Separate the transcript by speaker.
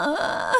Speaker 1: 啊